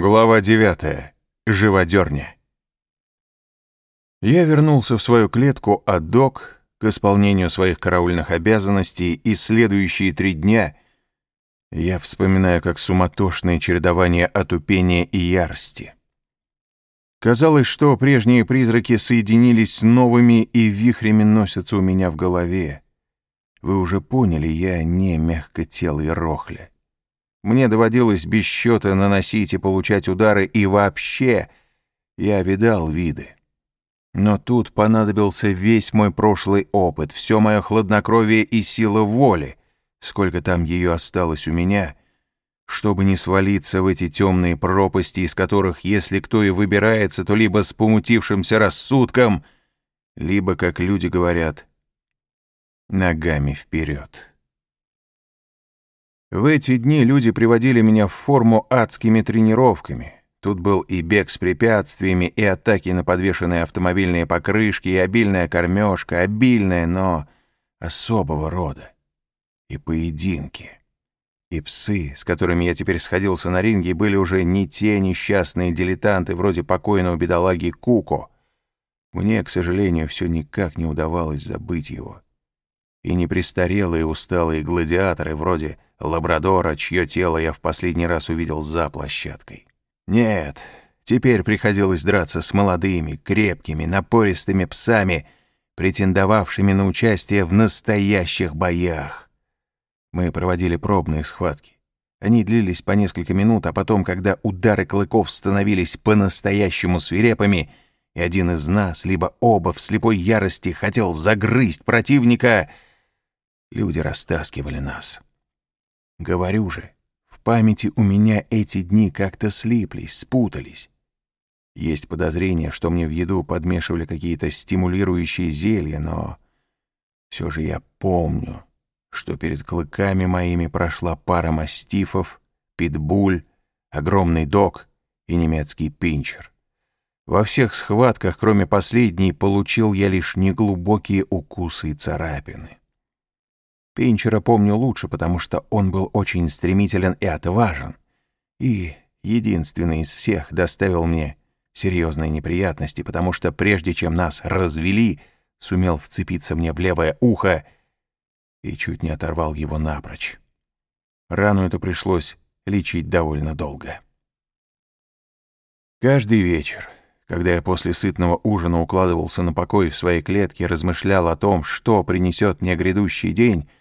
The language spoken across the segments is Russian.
Глава 9. Живодерня. Я вернулся в свою клетку, а док к исполнению своих караульных обязанностей и следующие три дня я вспоминаю как суматошное чередование отупения и ярости. Казалось, что прежние призраки соединились с новыми и вихрями носятся у меня в голове. Вы уже поняли, я не мягкотелый рохля. Мне доводилось без счета наносить и получать удары, и вообще я видал виды. Но тут понадобился весь мой прошлый опыт, все мое хладнокровие и сила воли, сколько там ее осталось у меня, чтобы не свалиться в эти темные пропасти, из которых, если кто и выбирается, то либо с помутившимся рассудком, либо, как люди говорят, ногами вперед. В эти дни люди приводили меня в форму адскими тренировками. Тут был и бег с препятствиями, и атаки на подвешенные автомобильные покрышки, и обильная кормежка, обильная, но особого рода. И поединки. И псы, с которыми я теперь сходился на ринге, были уже не те несчастные дилетанты вроде покойного бедолаги Куко. Мне, к сожалению, все никак не удавалось забыть его. И не престарелые усталые гладиаторы вроде лабрадора, чье тело я в последний раз увидел за площадкой. Нет, теперь приходилось драться с молодыми, крепкими, напористыми псами, претендовавшими на участие в настоящих боях. Мы проводили пробные схватки. Они длились по несколько минут, а потом, когда удары клыков становились по-настоящему свирепыми, и один из нас, либо оба в слепой ярости хотел загрызть противника, люди растаскивали нас. Говорю же, в памяти у меня эти дни как-то слиплись, спутались. Есть подозрение, что мне в еду подмешивали какие-то стимулирующие зелья, но все же я помню, что перед клыками моими прошла пара мастифов, питбуль, огромный дог и немецкий пинчер. Во всех схватках, кроме последней, получил я лишь неглубокие укусы и царапины. Пинчера помню лучше, потому что он был очень стремителен и отважен. И единственный из всех доставил мне серьезные неприятности, потому что прежде чем нас развели, сумел вцепиться мне в левое ухо и чуть не оторвал его напрочь. Рану это пришлось лечить довольно долго. Каждый вечер, когда я после сытного ужина укладывался на покой в своей клетке, размышлял о том, что принесет мне грядущий день —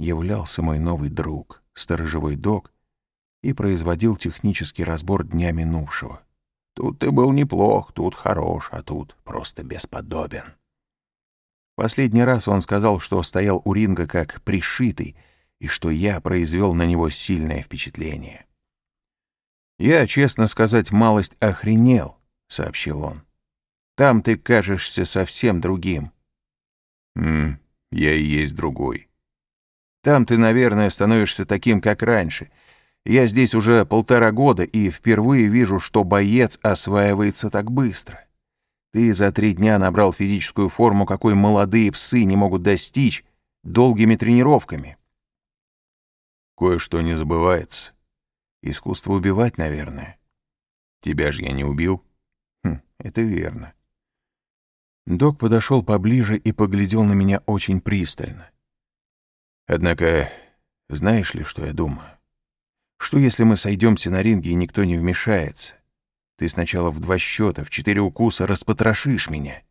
являлся мой новый друг, сторожевой док, и производил технический разбор дня минувшего. Тут ты был неплох, тут хорош, а тут просто бесподобен. Последний раз он сказал, что стоял у ринга как пришитый, и что я произвел на него сильное впечатление. «Я, честно сказать, малость охренел», — сообщил он. «Там ты кажешься совсем другим». «М я и есть другой», там ты, наверное, становишься таким, как раньше. Я здесь уже полтора года и впервые вижу, что боец осваивается так быстро. Ты за три дня набрал физическую форму, какой молодые псы не могут достичь долгими тренировками. Кое-что не забывается. Искусство убивать, наверное. Тебя же я не убил. Хм, это верно. Док подошел поближе и поглядел на меня очень пристально. Однако, знаешь ли, что я думаю? Что если мы сойдемся на ринге и никто не вмешается? Ты сначала в два счета, в четыре укуса распотрошишь меня,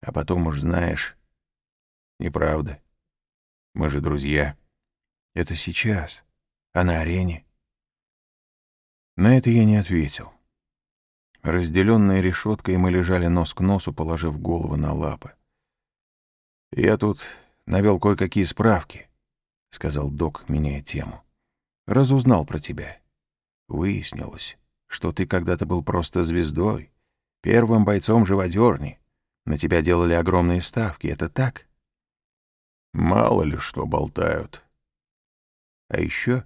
а потом уж знаешь... Неправда. Мы же друзья. Это сейчас, а на арене? На это я не ответил. Разделенные решеткой мы лежали нос к носу, положив голову на лапы. Я тут навел кое-какие справки. — сказал док, меняя тему. «Разузнал про тебя. Выяснилось, что ты когда-то был просто звездой, первым бойцом живодерни. На тебя делали огромные ставки, это так?» «Мало ли что болтают». «А еще...»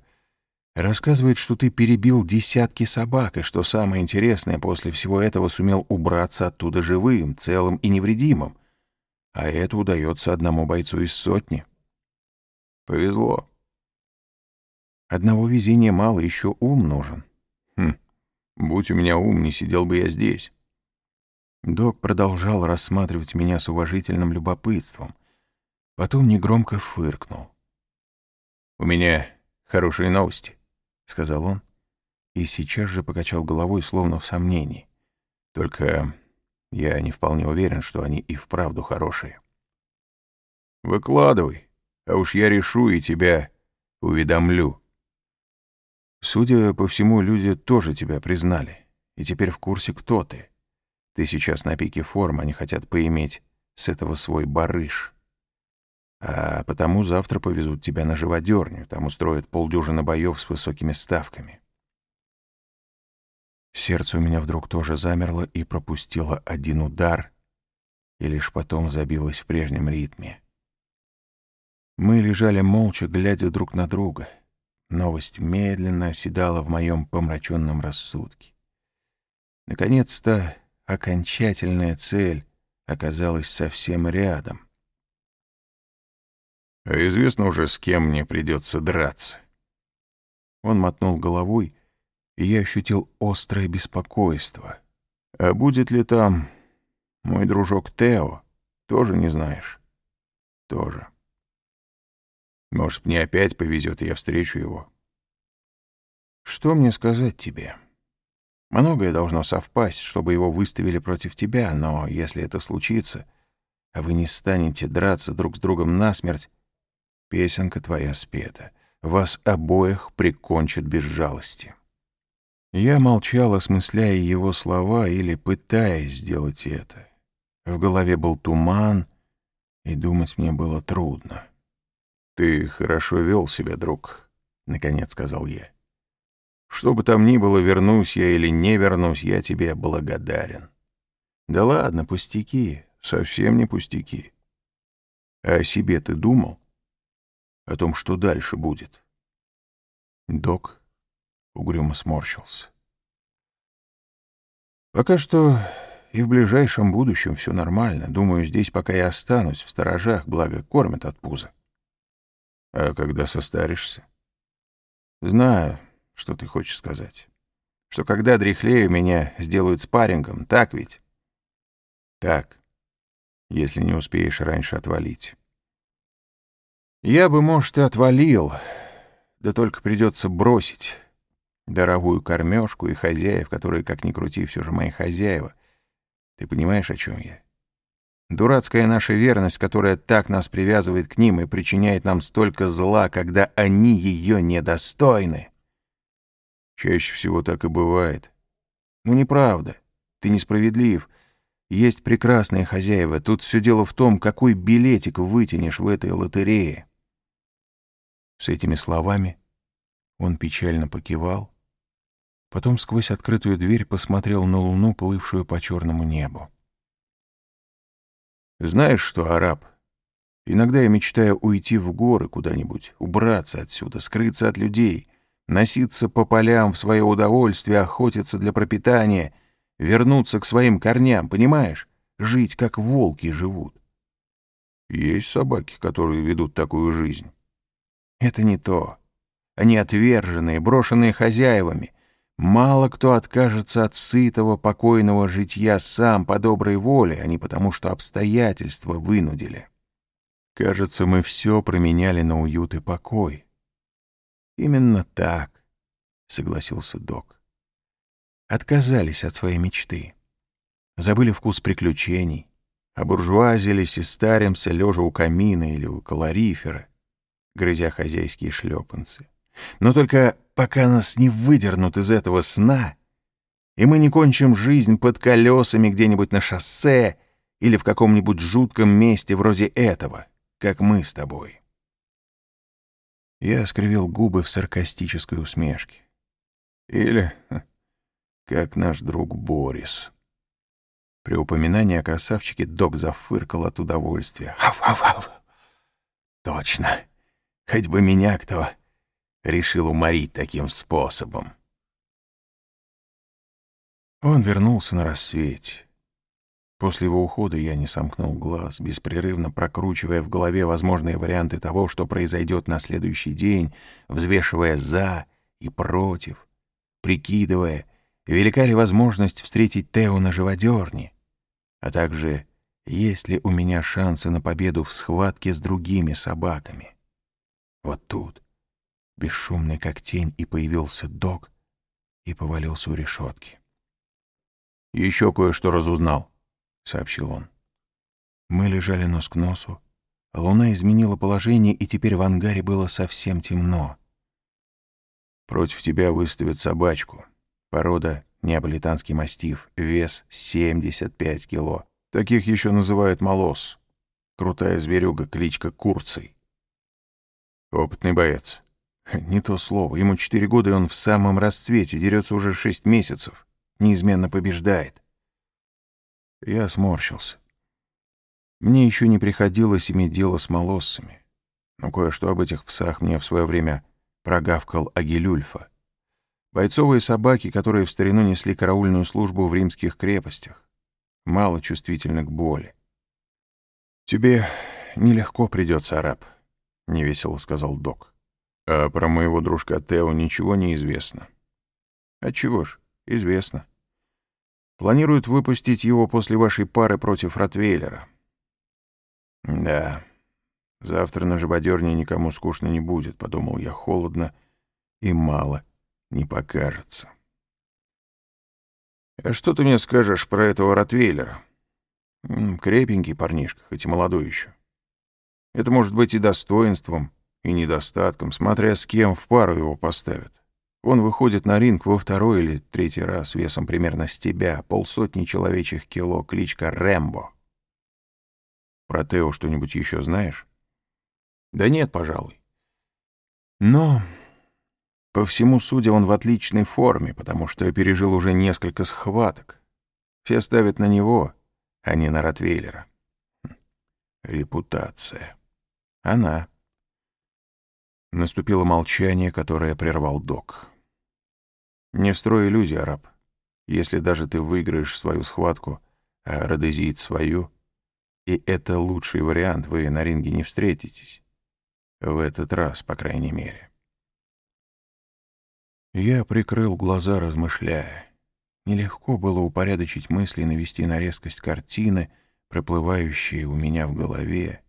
Рассказывает, что ты перебил десятки собак, и что самое интересное, после всего этого сумел убраться оттуда живым, целым и невредимым. А это удается одному бойцу из сотни. Повезло. Одного везения мало, еще ум нужен. Хм, будь у меня ум, не сидел бы я здесь. Док продолжал рассматривать меня с уважительным любопытством. Потом негромко фыркнул. «У меня хорошие новости», — сказал он, и сейчас же покачал головой, словно в сомнении. «Только я не вполне уверен, что они и вправду хорошие». «Выкладывай, а уж я решу и тебя уведомлю». Судя по всему, люди тоже тебя признали, и теперь в курсе, кто ты. Ты сейчас на пике формы, они хотят поиметь с этого свой барыш. А потому завтра повезут тебя на живодерню, там устроят полдюжины боев с высокими ставками. Сердце у меня вдруг тоже замерло и пропустило один удар, и лишь потом забилось в прежнем ритме. Мы лежали молча, глядя друг на друга — Новость медленно оседала в моем помраченном рассудке. Наконец-то окончательная цель оказалась совсем рядом. «А известно уже, с кем мне придется драться?» Он мотнул головой, и я ощутил острое беспокойство. «А будет ли там мой дружок Тео? Тоже не знаешь?» «Тоже». Может, мне опять повезет, и я встречу его. Что мне сказать тебе? Многое должно совпасть, чтобы его выставили против тебя, но если это случится, а вы не станете драться друг с другом насмерть, песенка твоя спета. Вас обоих прикончат без жалости. Я молчал, осмысляя его слова или пытаясь сделать это. В голове был туман, и думать мне было трудно. «Ты хорошо вел себя, друг», — наконец сказал я. «Что бы там ни было, вернусь я или не вернусь, я тебе благодарен». «Да ладно, пустяки, совсем не пустяки. А о себе ты думал? О том, что дальше будет?» Док угрюмо сморщился. «Пока что и в ближайшем будущем все нормально. Думаю, здесь пока я останусь, в сторожах, благо кормят от пуза. А когда состаришься? Знаю, что ты хочешь сказать. Что когда дряхлею, меня сделают спаррингом, так ведь? Так, если не успеешь раньше отвалить. Я бы, может, и отвалил, да только придется бросить дорогую кормежку и хозяев, которые, как ни крути, все же мои хозяева. Ты понимаешь, о чем я? Дурацкая наша верность, которая так нас привязывает к ним и причиняет нам столько зла, когда они ее недостойны. Чаще всего так и бывает. Ну, неправда. Ты несправедлив. Есть прекрасные хозяева. Тут все дело в том, какой билетик вытянешь в этой лотерее. С этими словами он печально покивал, потом сквозь открытую дверь посмотрел на луну, плывшую по черному небу. Знаешь что, араб, иногда я мечтаю уйти в горы куда-нибудь, убраться отсюда, скрыться от людей, носиться по полям в свое удовольствие, охотиться для пропитания, вернуться к своим корням, понимаешь? Жить, как волки живут. Есть собаки, которые ведут такую жизнь. Это не то. Они отверженные, брошенные хозяевами — Мало кто откажется от сытого, покойного житья сам по доброй воле, а не потому, что обстоятельства вынудили. Кажется, мы все променяли на уют и покой. Именно так, — согласился док. Отказались от своей мечты. Забыли вкус приключений, обуржуазились и старимся, лежа у камина или у калорифера, грызя хозяйские шлепанцы. Но только пока нас не выдернут из этого сна, и мы не кончим жизнь под колесами где-нибудь на шоссе или в каком-нибудь жутком месте вроде этого, как мы с тобой. Я скривил губы в саркастической усмешке. Или как наш друг Борис. При упоминании о красавчике док зафыркал от удовольствия. «Хав-хав-хав! Точно! Хоть бы меня кто решил уморить таким способом. Он вернулся на рассвете. После его ухода я не сомкнул глаз, беспрерывно прокручивая в голове возможные варианты того, что произойдет на следующий день, взвешивая «за» и «против», прикидывая, велика ли возможность встретить Тео на живодерне, а также есть ли у меня шансы на победу в схватке с другими собаками. Вот тут, бесшумный как тень, и появился док и повалился у решетки. «Еще кое-что разузнал», — сообщил он. Мы лежали нос к носу, луна изменила положение, и теперь в ангаре было совсем темно. «Против тебя выставят собачку», Порода неаполитанский мастиф, вес 75 кило. Таких еще называют молос. Крутая зверюга, кличка Курцей. Опытный боец. Не то слово. Ему четыре года, и он в самом расцвете, дерется уже шесть месяцев. Неизменно побеждает. Я сморщился. Мне еще не приходилось иметь дело с молоссами. Но кое-что об этих псах мне в свое время прогавкал Агилюльфа. Бойцовые собаки, которые в старину несли караульную службу в римских крепостях, мало чувствительны к боли. «Тебе нелегко придется, араб», — невесело сказал док. «А про моего дружка Тео ничего не известно». «А чего ж, известно. Планируют выпустить его после вашей пары против Ротвейлера». «Да, завтра на живодерне никому скучно не будет», — подумал я холодно и мало не покажется. «А что ты мне скажешь про этого Ротвейлера? Крепенький парнишка, хоть и молодой еще. Это может быть и достоинством, и недостатком, смотря с кем в пару его поставят. Он выходит на ринг во второй или третий раз весом примерно с тебя, полсотни человечьих кило, кличка Рэмбо. Про Тео что-нибудь еще знаешь? Да нет, пожалуй. Но по всему судя, он в отличной форме, потому что пережил уже несколько схваток. Все ставят на него, а не на Ротвейлера. Хм. Репутация. Она. Наступило молчание, которое прервал док. Не строй иллюзий, араб. Если даже ты выиграешь свою схватку, а Родезиит свою, и это лучший вариант, вы на ринге не встретитесь. В этот раз, по крайней мере. Я прикрыл глаза, размышляя. Нелегко было упорядочить мысли и навести на резкость картины, проплывающие у меня в голове.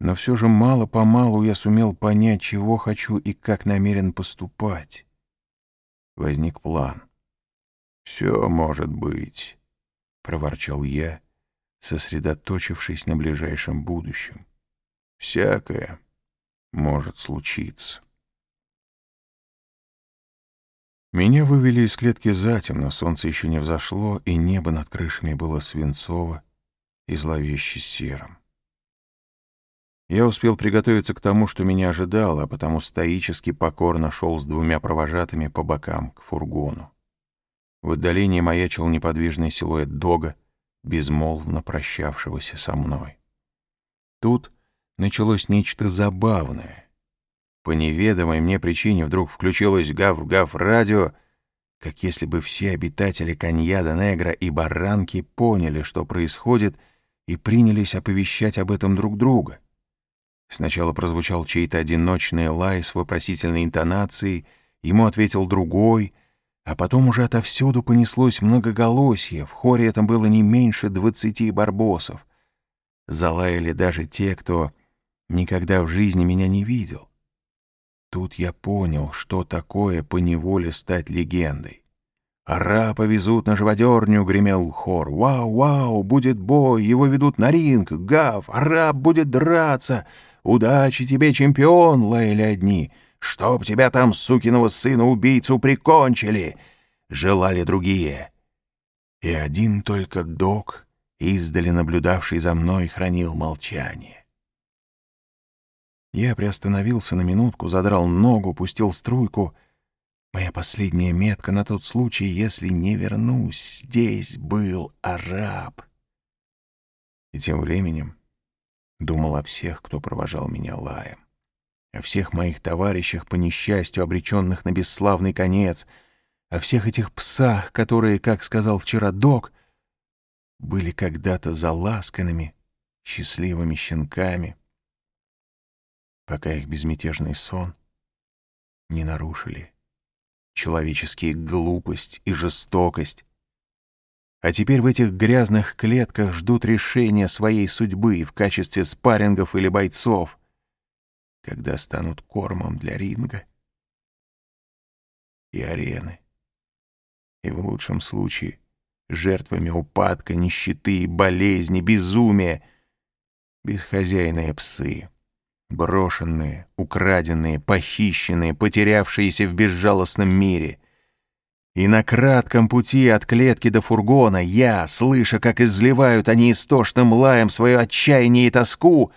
Но все же мало-помалу я сумел понять, чего хочу и как намерен поступать. Возник план. «Все может быть», — проворчал я, сосредоточившись на ближайшем будущем. «Всякое может случиться». Меня вывели из клетки затемно, солнце еще не взошло, и небо над крышами было свинцово и зловеще серым. Я успел приготовиться к тому, что меня ожидало, а потому стоически покорно шел с двумя провожатыми по бокам к фургону. В отдалении маячил неподвижный силуэт дога, безмолвно прощавшегося со мной. Тут началось нечто забавное — по неведомой мне причине вдруг включилось гав-гав-радио, как если бы все обитатели Каньяда-Негра и Барранки поняли, что происходит, и принялись оповещать об этом друг друга. Сначала прозвучал чей-то одиночный лай с вопросительной интонацией, ему ответил другой, а потом уже отовсюду понеслось многоголосье, в хоре этом было не меньше двадцати барбосов. Залаяли даже те, кто никогда в жизни меня не видел. Тут я понял, что такое поневоле стать легендой. «Ара повезут на живодерню!» — гремел хор. «Вау, вау! Будет бой! Его ведут на ринг! Гав! Араб будет драться! Удачи тебе, чемпион!» — лаяли одни. «Чтоб тебя там, сукиного сына-убийцу, прикончили!» — желали другие. И один только док, издали наблюдавший за мной, хранил молчание. Я приостановился на минутку, задрал ногу, пустил струйку. Моя последняя метка на тот случай, если не вернусь. Здесь был араб. И тем временем думал о всех, кто провожал меня лаем. О всех моих товарищах, по несчастью, обреченных на бесславный конец. О всех этих псах, которые, как сказал вчера док, были когда-то заласканными, счастливыми щенками пока их безмятежный сон не нарушили человеческие глупость и жестокость. А теперь в этих грязных клетках ждут решения своей судьбы в качестве спаррингов или бойцов, когда станут кормом для ринга и арены. И в лучшем случае жертвами упадка, нищеты, болезни, безумия, бесхозяйные псы. Брошенные, украденные, похищенные, потерявшиеся в безжалостном мире. И на кратком пути от клетки до фургона я, слыша, как изливают они истошным лаем свое отчаяние и тоску,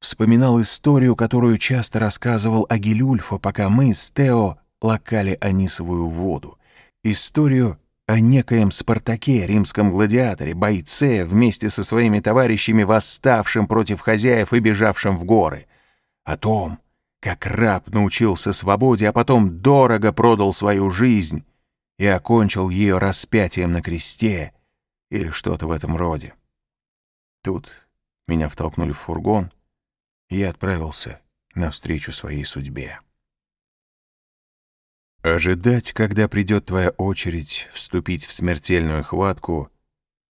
вспоминал историю, которую часто рассказывал Агилюльфа, пока мы с Тео лакали анисовую воду. Историю о некоем Спартаке, римском гладиаторе, бойце, вместе со своими товарищами, восставшим против хозяев и бежавшим в горы о том, как раб научился свободе, а потом дорого продал свою жизнь и окончил ее распятием на кресте или что-то в этом роде. Тут меня втолкнули в фургон, и я отправился навстречу своей судьбе. Ожидать, когда придет твоя очередь вступить в смертельную хватку,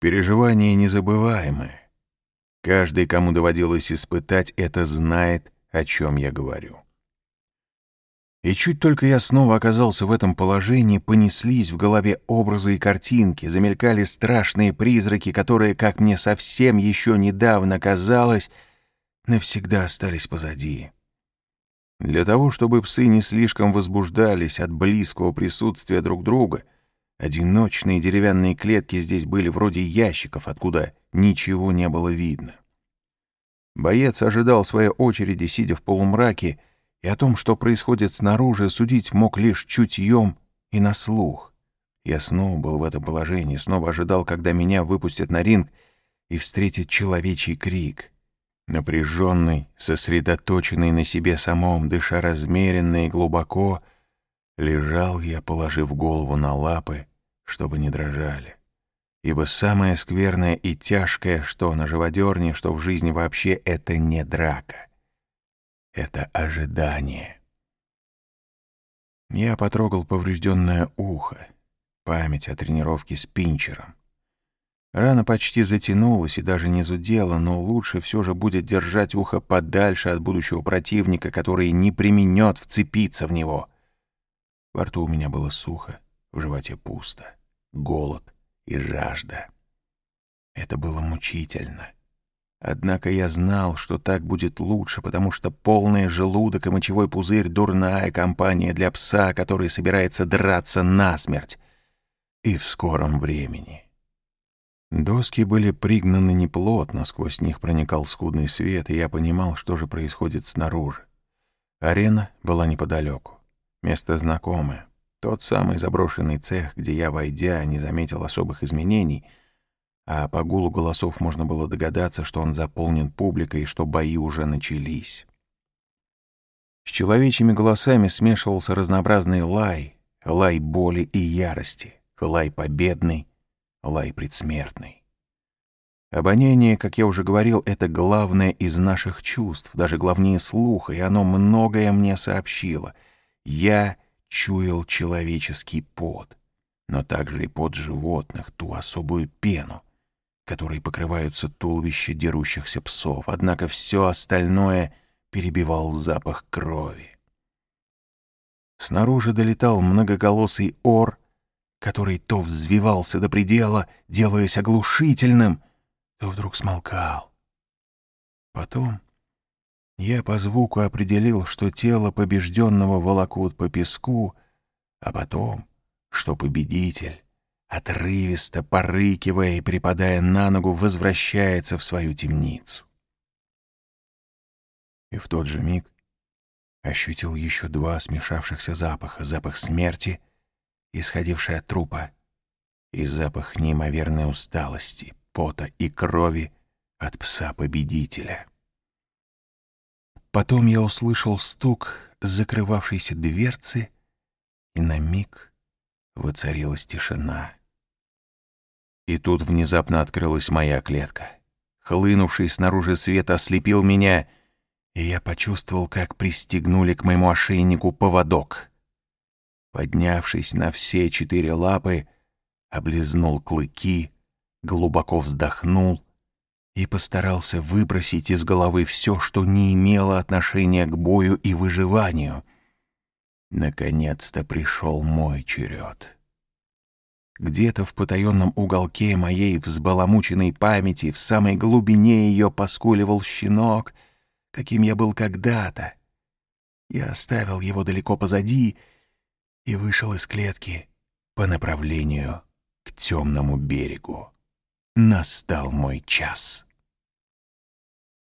переживание незабываемое. Каждый, кому доводилось испытать это, знает, о чем я говорю. И чуть только я снова оказался в этом положении, понеслись в голове образы и картинки, замелькали страшные призраки, которые, как мне совсем еще недавно казалось, навсегда остались позади. Для того, чтобы псы не слишком возбуждались от близкого присутствия друг друга, одиночные деревянные клетки здесь были вроде ящиков, откуда ничего не было видно. Боец ожидал своей очереди, сидя в полумраке, и о том, что происходит снаружи, судить мог лишь чутьем и на слух. Я снова был в этом положении, снова ожидал, когда меня выпустят на ринг и встретит человечий крик. Напряженный, сосредоточенный на себе самом, дыша размеренно и глубоко, лежал я, положив голову на лапы, чтобы не дрожали ибо самое скверное и тяжкое, что на живодерне, что в жизни вообще, это не драка. Это ожидание. Я потрогал поврежденное ухо, память о тренировке с пинчером. Рана почти затянулась и даже не зудела, но лучше все же будет держать ухо подальше от будущего противника, который не применет вцепиться в него. Во рту у меня было сухо, в животе пусто, голод и жажда. Это было мучительно. Однако я знал, что так будет лучше, потому что полный желудок и мочевой пузырь — дурная компания для пса, который собирается драться насмерть. И в скором времени. Доски были пригнаны неплотно, сквозь них проникал скудный свет, и я понимал, что же происходит снаружи. Арена была неподалеку. Место знакомое. Тот самый заброшенный цех, где я, войдя, не заметил особых изменений, а по гулу голосов можно было догадаться, что он заполнен публикой и что бои уже начались. С человечьими голосами смешивался разнообразный лай, лай боли и ярости, лай победный, лай предсмертный. Обоняние, как я уже говорил, это главное из наших чувств, даже главнее слуха, и оно многое мне сообщило. Я чуял человеческий пот, но также и пот животных, ту особую пену, которой покрываются туловища дерущихся псов, однако все остальное перебивал запах крови. Снаружи долетал многоголосый ор, который то взвивался до предела, делаясь оглушительным, то вдруг смолкал. Потом я по звуку определил, что тело побежденного волокут по песку, а потом, что победитель, отрывисто порыкивая и припадая на ногу, возвращается в свою темницу. И в тот же миг ощутил еще два смешавшихся запаха — запах смерти, исходивший от трупа, и запах неимоверной усталости, пота и крови от пса-победителя. Потом я услышал стук закрывавшейся дверцы, и на миг воцарилась тишина. И тут внезапно открылась моя клетка. Хлынувший снаружи свет ослепил меня, и я почувствовал, как пристегнули к моему ошейнику поводок. Поднявшись на все четыре лапы, облизнул клыки, глубоко вздохнул и постарался выбросить из головы все, что не имело отношения к бою и выживанию. Наконец-то пришел мой черед. Где-то в потаенном уголке моей взбаламученной памяти, в самой глубине ее поскуливал щенок, каким я был когда-то. Я оставил его далеко позади и вышел из клетки по направлению к темному берегу. Настал мой час.